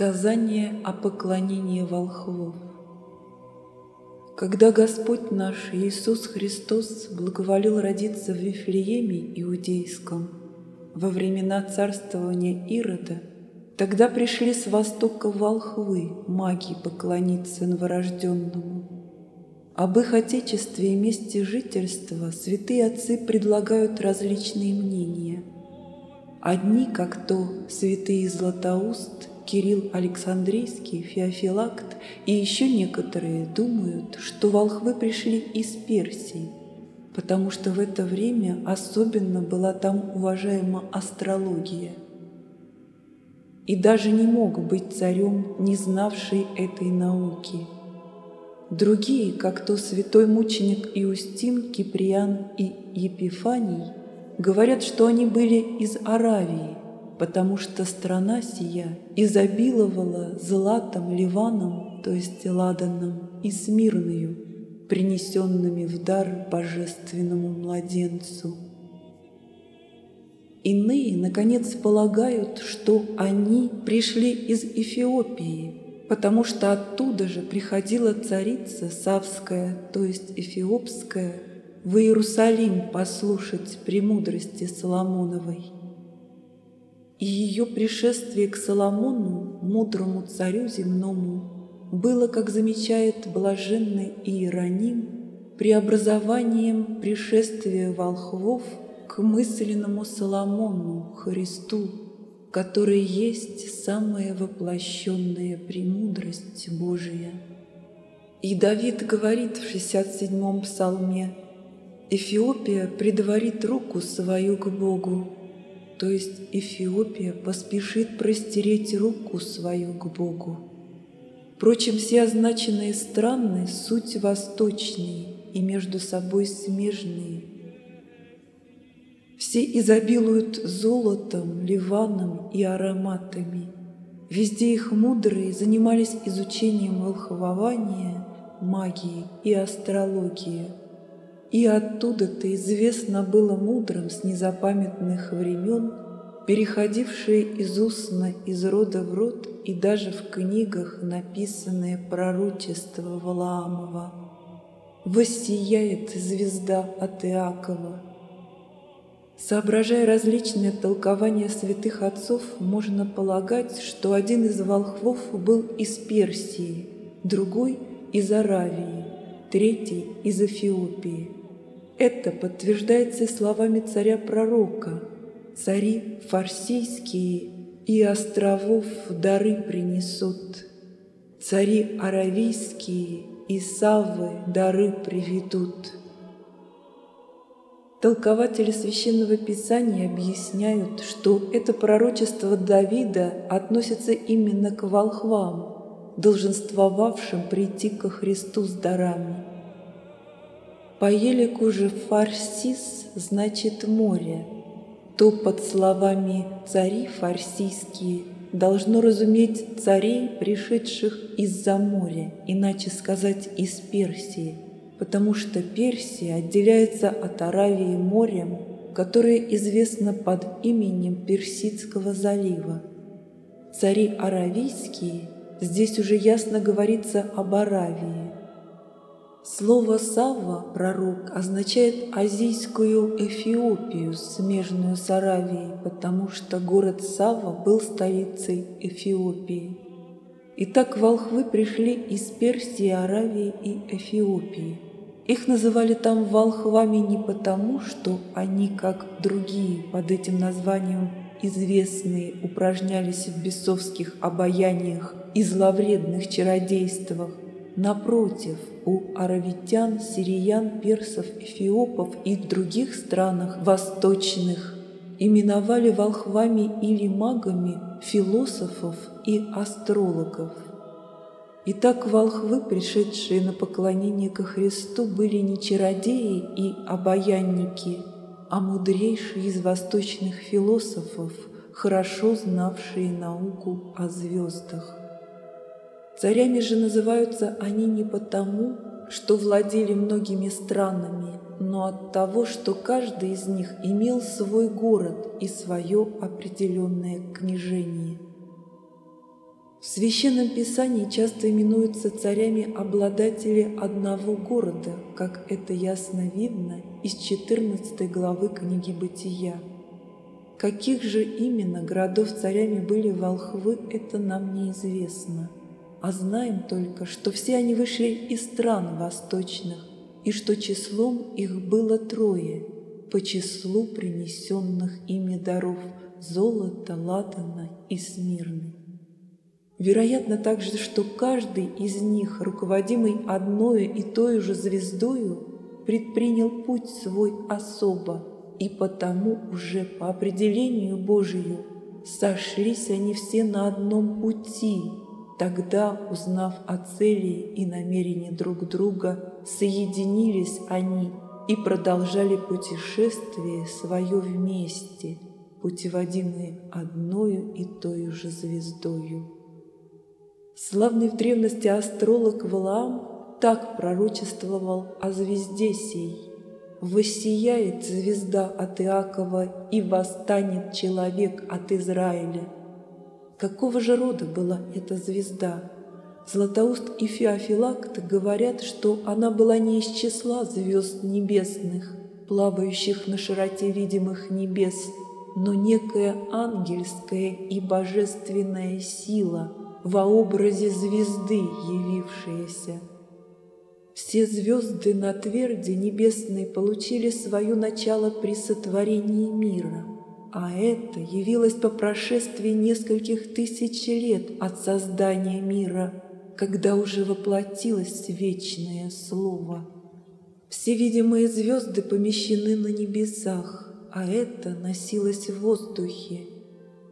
Сказание о поклонении волхвов. Когда Господь наш Иисус Христос благоволил родиться в Вифлееме Иудейском во времена царствования Ирода, тогда пришли с востока волхвы, маги, поклониться новорожденному. Об их отечестве и месте жительства святые отцы предлагают различные мнения. Одни, как то святые Златоуст Кирилл Александрийский, Феофилакт и еще некоторые думают, что волхвы пришли из Персии, потому что в это время особенно была там уважаема астрология. И даже не мог быть царем, не знавший этой науки. Другие, как то святой мученик Иустин, Киприан и Епифаний, говорят, что они были из Аравии, потому что страна сия изобиловала златом Ливаном, то есть ладаном, и смирною, принесенными в дар божественному младенцу. Иные, наконец, полагают, что они пришли из Эфиопии, потому что оттуда же приходила царица Савская, то есть Эфиопская, в Иерусалим послушать премудрости Соломоновой и ее пришествие к Соломону, мудрому царю земному, было, как замечает блаженный Иероним, преобразованием пришествия волхвов к мысленному Соломону, Христу, который есть самая воплощенная премудрость Божия. И Давид говорит в 67-м псалме «Эфиопия предварит руку свою к Богу, то есть Эфиопия поспешит простереть руку свою к Богу. Впрочем, все означенные страны — суть восточные и между собой смежные. Все изобилуют золотом, ливаном и ароматами. Везде их мудрые занимались изучением волхвования, магии и астрологии — и оттуда-то известно было мудрым с незапамятных времен, переходившие из устно из рода в род и даже в книгах написанные пророчества Валаамова. «Воссияет звезда от Иакова». Соображая различные толкования святых отцов, можно полагать, что один из волхвов был из Персии, другой – из Аравии, третий – из Эфиопии – это подтверждается словами царя-пророка. Цари фарсийские и островов дары принесут. Цари аравийские и Саввы дары приведут. Толкователи Священного Писания объясняют, что это пророчество Давида относится именно к волхвам, долженствовавшим прийти ко Христу с дарами. По елику же фарсис значит море, то под словами «цари фарсийские» должно разуметь царей, пришедших из-за моря, иначе сказать из Персии, потому что Персия отделяется от Аравии морем, которое известно под именем Персидского залива. Цари аравийские, здесь уже ясно говорится об Аравии, Слово «Савва» – пророк означает азийскую Эфиопию, смежную с Аравией, потому что город Савва был столицей Эфиопии. Итак, волхвы пришли из Персии, Аравии и Эфиопии. Их называли там волхвами не потому, что они, как другие под этим названием известные, упражнялись в бесовских обаяниях и зловредных чародействах, Напротив, у аравитян, сириян, персов, эфиопов и других странах восточных именовали волхвами или магами философов и астрологов. Итак, волхвы, пришедшие на поклонение ко Христу, были не чародеи и обаянники, а мудрейшие из восточных философов, хорошо знавшие науку о звездах. Царями же называются они не потому, что владели многими странами, но от того, что каждый из них имел свой город и свое определенное княжение. В Священном Писании часто именуются царями обладатели одного города, как это ясно видно из 14 главы книги «Бытия». Каких же именно городов царями были волхвы, это нам неизвестно. А знаем только, что все они вышли из стран восточных, и что числом их было трое, по числу принесенных ими даров – золота, ладана и смирны. Вероятно также, что каждый из них, руководимый одной и той же звездою, предпринял путь свой особо, и потому уже по определению Божию сошлись они все на одном пути. Тогда, узнав о цели и намерении друг друга, соединились они и продолжали путешествие свое вместе, путеводимые одною и той же звездою. Славный в древности астролог Валаам так пророчествовал о звезде сей. «Воссияет звезда от Иакова, и восстанет человек от Израиля». Какого же рода была эта звезда? Златоуст и Феофилакт говорят, что она была не из числа звезд небесных, плавающих на широте видимых небес, но некая ангельская и божественная сила – во образе звезды явившиеся. Все звезды на тверди небесной получили свое начало при сотворении мира, а это явилось по прошествии нескольких тысяч лет от создания мира, когда уже воплотилось вечное Слово. Все видимые звезды помещены на небесах, а это носилось в воздухе,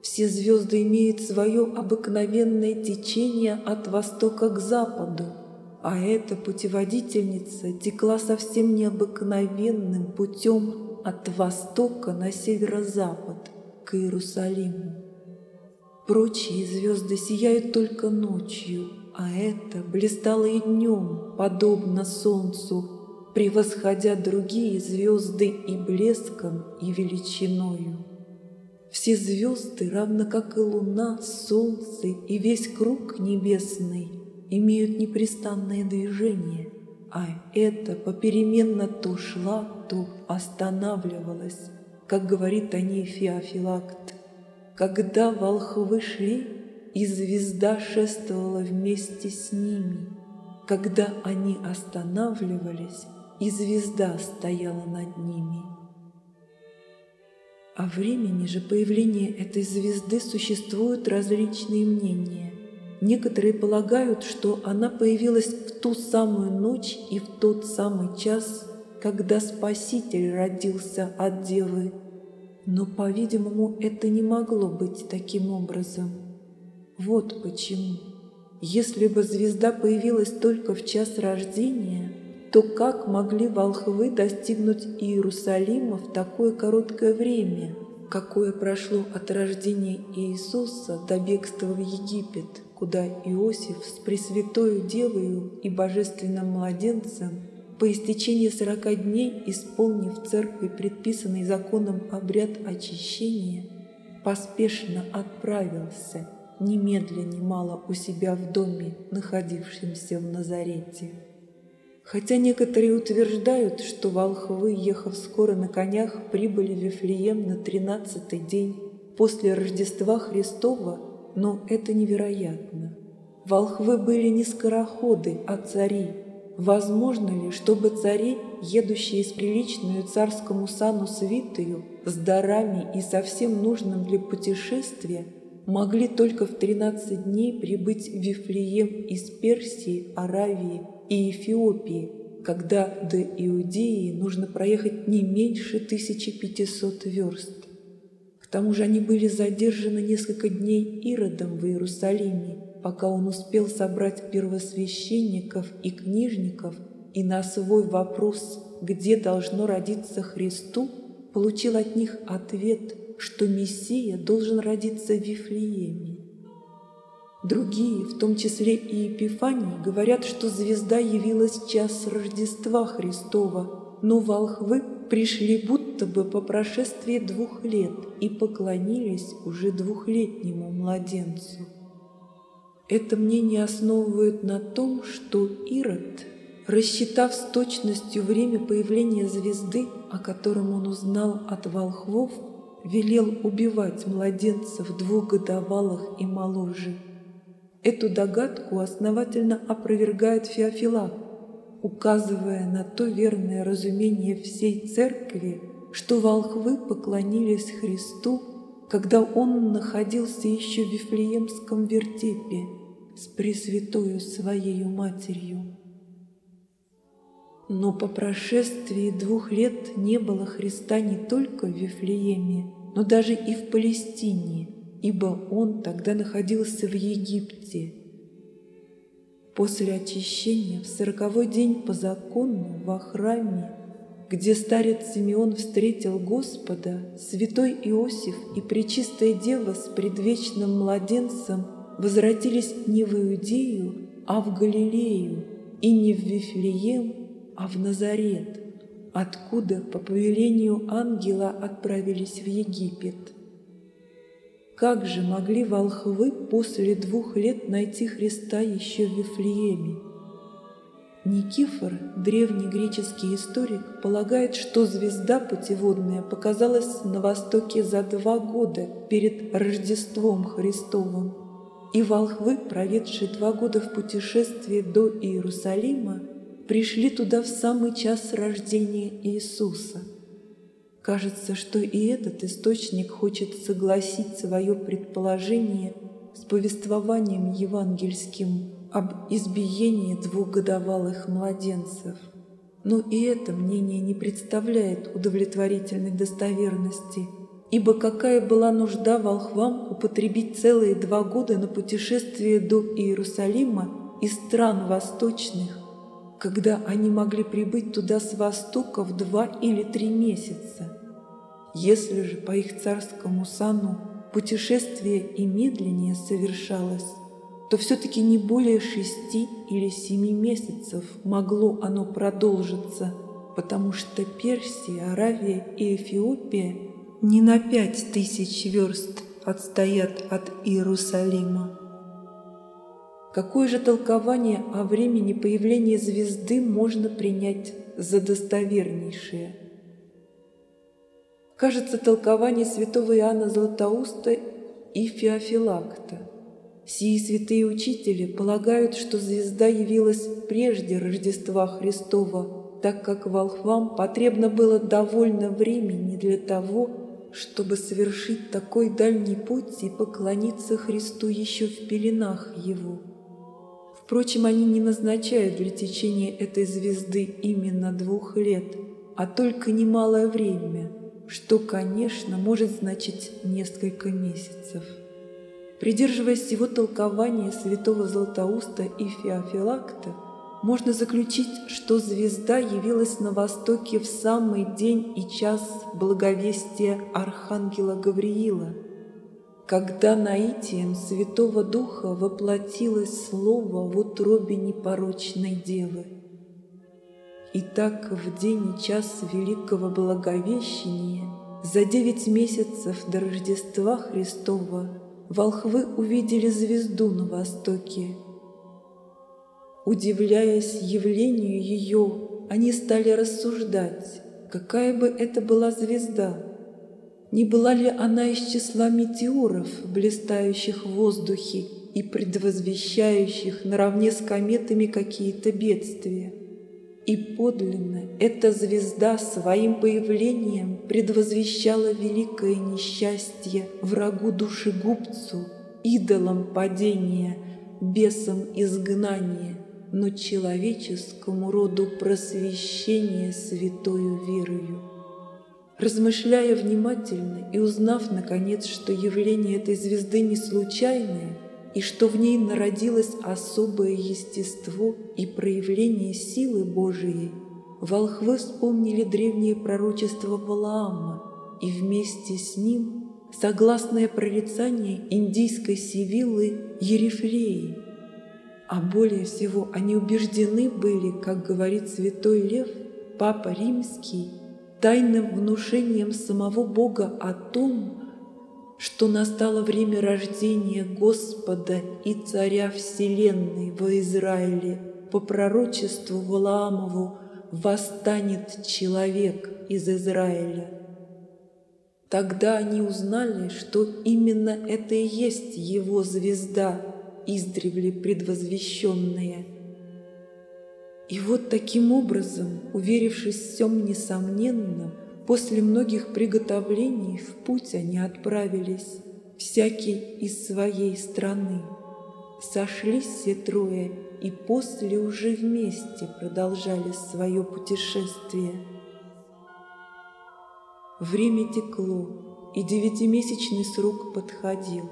все звезды имеют свое обыкновенное течение от востока к западу, а эта путеводительница текла совсем необыкновенным путем от востока на северо-запад, к Иерусалиму. Прочие звезды сияют только ночью, а это блистало и днем, подобно солнцу, превосходя другие звезды и блеском, и величиною. Все звезды, равно как и луна, солнце и весь круг небесный, имеют непрестанное движение, а это попеременно то шла, то останавливалась, как говорит о ней Феофилакт. Когда волхвы шли, и звезда шествовала вместе с ними. Когда они останавливались, и звезда стояла над ними. О времени же появления этой звезды существуют различные мнения. Некоторые полагают, что она появилась в ту самую ночь и в тот самый час, когда Спаситель родился от Девы. Но, по-видимому, это не могло быть таким образом. Вот почему. Если бы звезда появилась только в час рождения, то как могли волхвы достигнуть Иерусалима в такое короткое время, какое прошло от рождения Иисуса до бегства в Египет, куда Иосиф с Пресвятою Девою и Божественным Младенцем по истечении сорока дней, исполнив церкви предписанный законом обряд очищения, поспешно отправился, немедля немало у себя в доме, находившемся в Назарете. Хотя некоторые утверждают, что волхвы, ехав скоро на конях, прибыли в Вифлеем на тринадцатый день после Рождества Христова, но это невероятно. Волхвы были не скороходы, а цари. Возможно ли, чтобы цари, едущие с приличную царскому сану свитою, с дарами и совсем нужным для путешествия, могли только в тринадцать дней прибыть в Вифлеем из Персии, Аравии и Эфиопии, когда до Иудеи нужно проехать не меньше 1500 верст. К тому же они были задержаны несколько дней Иродом в Иерусалиме, пока он успел собрать первосвященников и книжников и на свой вопрос, где должно родиться Христу, получил от них ответ, что Мессия должен родиться в Вифлееме. Другие, в том числе и Епифаний, говорят, что звезда явилась час Рождества Христова, но волхвы пришли будто бы по прошествии двух лет и поклонились уже двухлетнему младенцу. Это мнение основывают на том, что Ирод, рассчитав с точностью время появления звезды, о котором он узнал от волхвов, велел убивать младенцев двухгодовалых и моложе. Эту догадку основательно опровергает Феофилак, указывая на то верное разумение всей церкви, что волхвы поклонились Христу, когда он находился еще в Вифлеемском вертепе с Пресвятою Своею Матерью. Но по прошествии двух лет не было Христа не только в Вифлееме, но даже и в Палестине, ибо он тогда находился в Египте. После очищения в сороковой день по закону во храме, где старец Симеон встретил Господа, святой Иосиф и Пречистая Дева с предвечным младенцем возвратились не в Иудею, а в Галилею, и не в Вифлеем, а в Назарет, откуда по повелению ангела отправились в Египет. Как же могли волхвы после двух лет найти Христа еще в Вифлееме? Никифор, древний греческий историк, полагает, что звезда путеводная показалась на востоке за два года перед Рождеством Христовым, и волхвы, проведшие два года в путешествии до Иерусалима, пришли туда в самый час рождения Иисуса. Кажется, что и этот источник хочет согласить свое предположение с повествованием евангельским об избиении двухгодовалых младенцев. Но и это мнение не представляет удовлетворительной достоверности, ибо какая была нужда волхвам употребить целые два года на путешествие до Иерусалима из стран восточных, когда они могли прибыть туда с востока в два или три месяца. Если же по их царскому сану путешествие и медленнее совершалось, то все-таки не более шести или семи месяцев могло оно продолжиться, потому что Персия, Аравия и Эфиопия не на пять тысяч верст отстоят от Иерусалима. Какое же толкование о времени появления звезды можно принять за достовернейшее? Кажется, толкование святого Иоанна Златоуста и Феофилакта. Сии святые учители полагают, что звезда явилась прежде Рождества Христова, так как волхвам потребно было довольно времени для того, чтобы совершить такой дальний путь и поклониться Христу еще в пеленах Его. Впрочем, они не назначают для течения этой звезды именно двух лет, а только немалое время, что, конечно, может значить несколько месяцев. Придерживаясь всего толкования святого Златоуста и Феофилакта, можно заключить, что звезда явилась на востоке в самый день и час благовестия Архангела Гавриила – когда наитием Святого Духа воплотилось Слово в утробе непорочной Девы. И так в день и час великого Благовещения, за девять месяцев до Рождества Христова, волхвы увидели звезду на востоке. Удивляясь явлению ее, они стали рассуждать, какая бы это была звезда – не была ли она из числа метеоров, блистающих в воздухе и предвозвещающих наравне с кометами какие-то бедствия? И подлинно эта звезда своим появлением предвозвещала великое несчастье врагу душегубцу, идолам падения, бесам изгнания, но человеческому роду просвещение святою верою. Размышляя внимательно и узнав, наконец, что явление этой звезды не случайное, и что в ней народилось особое естество и проявление силы Божией, волхвы вспомнили древнее пророчество Валаама и вместе с ним согласное прорицание индийской Сивиллы Ерифлеи. А более всего они убеждены были, как говорит святой Лев, Папа Римский, тайным внушением самого Бога о том, что настало время рождения Господа и Царя Вселенной во Израиле, по пророчеству Валаамову восстанет человек из Израиля. Тогда они узнали, что именно это и есть его звезда, издревле предвозвещенная. И вот таким образом, уверившись в всем несомненном, после многих приготовлений в путь они отправились, всякий из своей страны. Сошлись все трое и после уже вместе продолжали свое путешествие. Время текло, и девятимесячный срок подходил.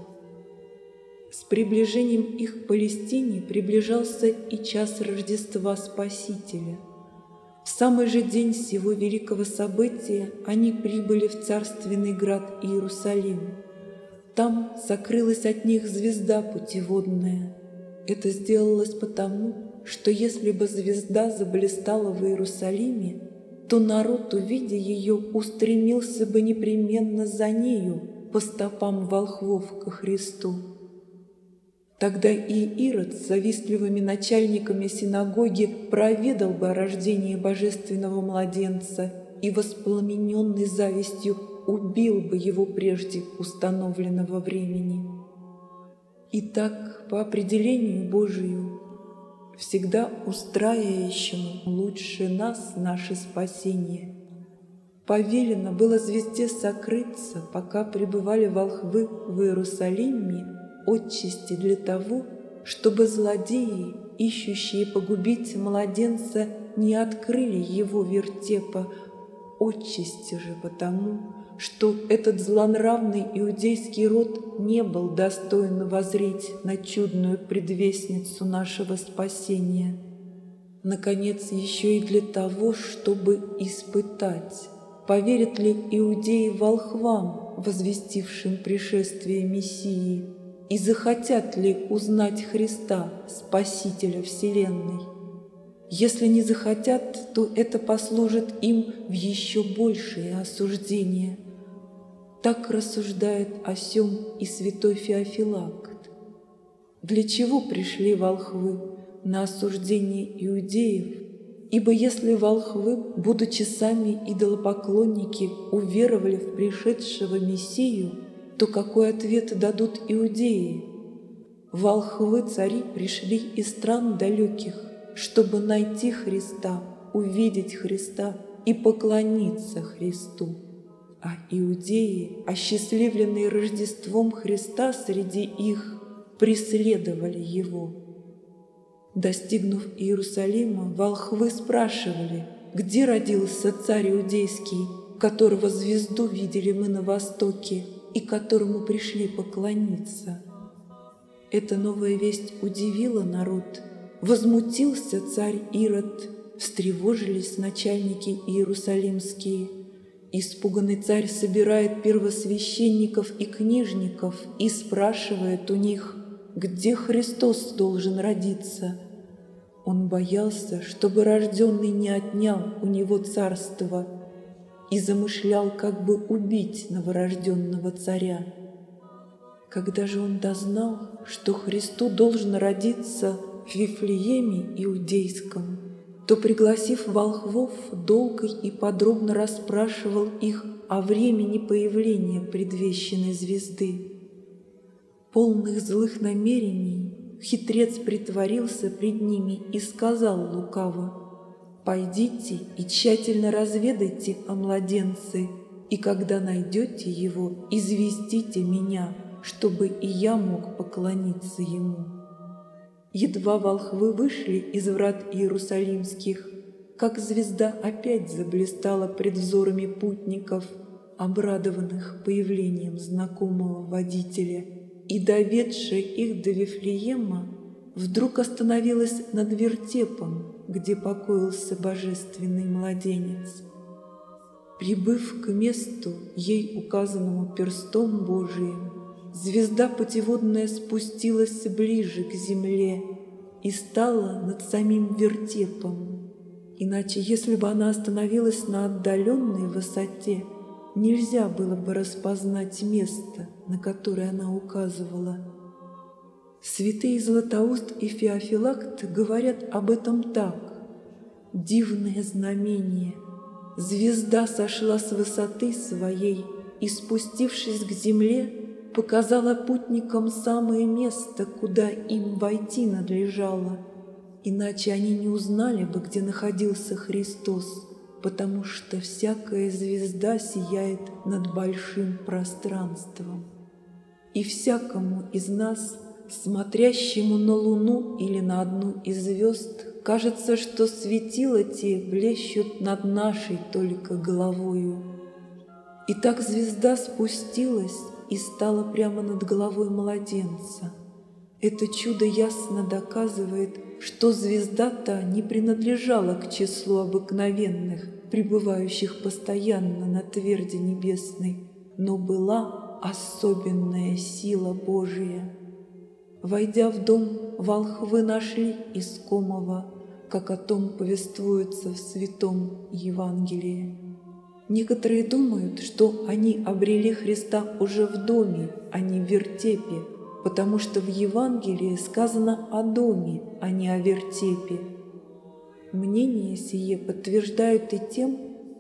С приближением их к Палестине приближался и час Рождества Спасителя. В самый же день сего великого события они прибыли в царственный град Иерусалим. Там закрылась от них звезда путеводная. Это сделалось потому, что если бы звезда заблистала в Иерусалиме, то народ, увидя ее, устремился бы непременно за нею по стопам волхвов ко Христу. Тогда и Ирод с завистливыми начальниками синагоги проведал бы о рождении божественного младенца и, воспламененный завистью, убил бы его прежде установленного времени. Итак, по определению Божию, всегда устраивающему лучше нас наше спасение, повелено было звезде сокрыться, пока пребывали волхвы в Иерусалиме отчасти для того, чтобы злодеи, ищущие погубить младенца, не открыли его вертепа, отчасти же потому, что этот злонравный иудейский род не был достоин возреть на чудную предвестницу нашего спасения. Наконец, еще и для того, чтобы испытать, поверят ли иудеи волхвам, возвестившим пришествие Мессии, и захотят ли узнать Христа, Спасителя Вселенной. Если не захотят, то это послужит им в еще большее осуждение. Так рассуждает о сем и святой Феофилакт. Для чего пришли волхвы на осуждение иудеев? Ибо если волхвы, будучи сами идолопоклонники, уверовали в пришедшего Мессию – то какой ответ дадут иудеи? Волхвы цари пришли из стран далеких, чтобы найти Христа, увидеть Христа и поклониться Христу. А иудеи, осчастливленные Рождеством Христа среди их, преследовали Его. Достигнув Иерусалима, волхвы спрашивали, где родился царь иудейский, которого звезду видели мы на востоке, и которому пришли поклониться. Эта новая весть удивила народ. Возмутился царь Ирод, встревожились начальники иерусалимские. Испуганный царь собирает первосвященников и книжников и спрашивает у них, где Христос должен родиться. Он боялся, чтобы рожденный не отнял у него царство – и замышлял как бы убить новорожденного царя. Когда же он дознал, что Христу должен родиться в Вифлееме иудейском, то, пригласив волхвов, долго и подробно расспрашивал их о времени появления предвещенной звезды. Полных злых намерений хитрец притворился пред ними и сказал лукаво, Пойдите и тщательно разведайте о младенце, и когда найдете его, известите меня, чтобы и я мог поклониться ему. Едва волхвы вышли из врат Иерусалимских, как звезда опять заблистала пред взорами путников, обрадованных появлением знакомого водителя, и доведшая их до Вифлеема, вдруг остановилась над вертепом, где покоился божественный младенец. Прибыв к месту, ей указанному перстом Божиим, звезда путеводная спустилась ближе к земле и стала над самим вертепом. Иначе, если бы она остановилась на отдаленной высоте, нельзя было бы распознать место, на которое она указывала. Святые Златоуст и Феофилакт говорят об этом так. «Дивное знамение! Звезда сошла с высоты своей и, спустившись к земле, показала путникам самое место, куда им войти надлежало, иначе они не узнали бы, где находился Христос, потому что всякая звезда сияет над большим пространством. И всякому из нас, смотрящему на Луну или на одну из звезд, кажется, что светила те блещут над нашей только головою. И так звезда спустилась и стала прямо над головой младенца. Это чудо ясно доказывает, что звезда-то не принадлежала к числу обыкновенных, пребывающих постоянно на тверди небесной, но была особенная сила Божия. Войдя в дом, волхвы нашли искомого, как о том повествуется в Святом Евангелии. Некоторые думают, что они обрели Христа уже в доме, а не в вертепе, потому что в Евангелии сказано о доме, а не о вертепе. Мнение сие подтверждают и тем,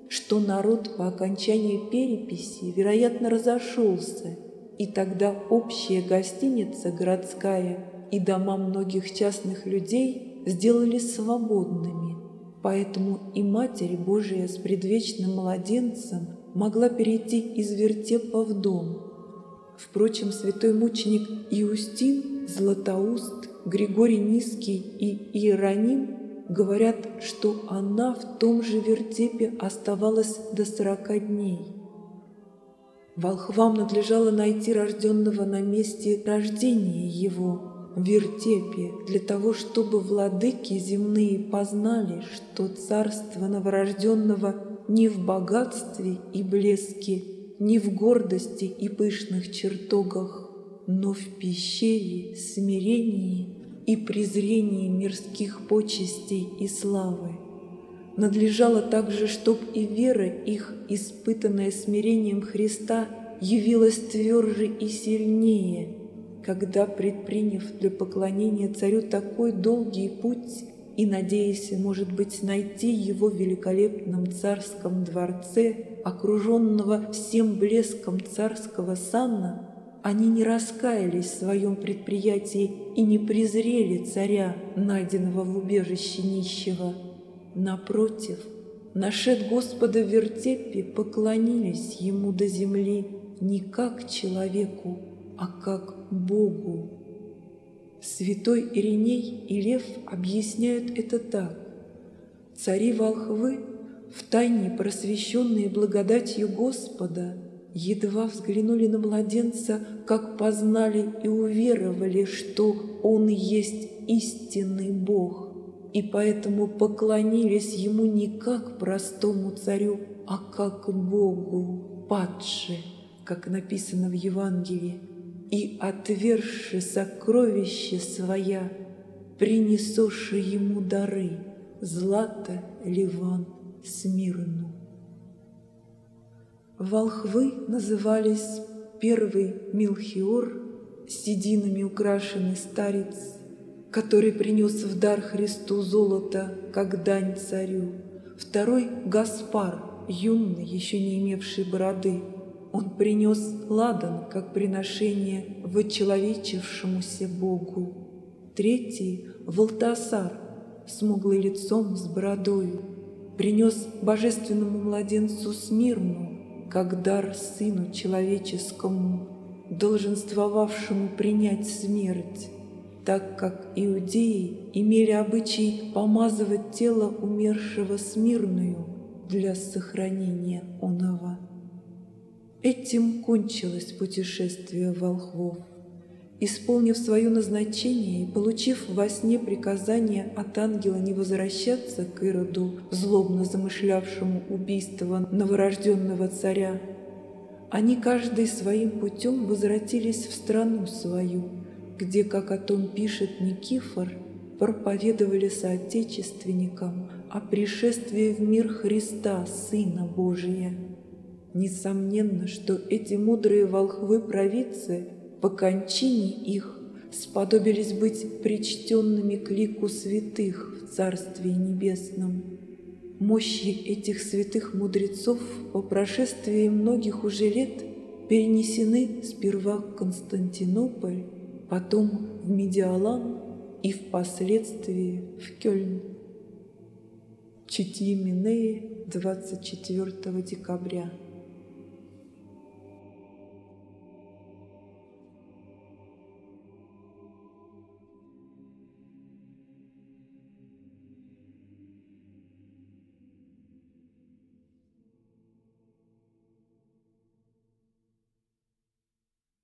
что народ по окончании переписи, вероятно, разошелся, и тогда общая гостиница городская и дома многих частных людей сделались свободными – Поэтому и Матерь Божия с предвечным младенцем могла перейти из вертепа в дом. Впрочем, святой мученик Иустин, Златоуст, Григорий Низкий и Иероним говорят, что она в том же вертепе оставалась до сорока дней. Волхвам надлежало найти рожденного на месте рождения его – вертепе для того, чтобы владыки земные познали, что царство новорожденного не в богатстве и блеске, не в гордости и пышных чертогах, но в пещере, смирении и презрении мирских почестей и славы. Надлежало также, чтоб и вера их, испытанная смирением Христа, явилась тверже и сильнее – когда, предприняв для поклонения царю такой долгий путь и надеясь, может быть, найти его в великолепном царском дворце, окруженного всем блеском царского сана, они не раскаялись в своем предприятии и не презрели царя, найденного в убежище нищего. Напротив, нашед Господа в вертепе, поклонились ему до земли не как человеку, а как Богу. Святой Ириней и Лев объясняют это так. Цари волхвы, втайне просвещенные благодатью Господа, едва взглянули на младенца, как познали и уверовали, что Он есть истинный Бог, и поэтому поклонились Ему не как простому царю, а как Богу, падше, как написано в Евангелии и, отвергши сокровища своя, принесоши ему дары, злато, ливан, смирну. Волхвы назывались первый Милхиор, сединами украшенный старец, который принес в дар Христу золото, как дань царю, второй Гаспар, юный, еще не имевший бороды, он принес ладан, как приношение вочеловечившемуся Богу. Третий — Валтасар, смуглый лицом с бородою, принес божественному младенцу Смирну, как дар сыну человеческому, долженствовавшему принять смерть, так как иудеи имели обычай помазывать тело умершего смирную для сохранения оного. Этим кончилось путешествие волхвов. Исполнив свое назначение и получив во сне приказание от ангела не возвращаться к Ироду, злобно замышлявшему убийство новорожденного царя, они каждый своим путем возвратились в страну свою, где, как о том пишет Никифор, проповедовали соотечественникам о пришествии в мир Христа, Сына Божия. Несомненно, что эти мудрые волхвы-провидцы по кончине их сподобились быть причтенными к лику святых в Царстве Небесном. Мощи этих святых мудрецов по прошествии многих уже лет перенесены сперва в Константинополь, потом в Медиалан и впоследствии в Кёльн. Читье Минеи 24 декабря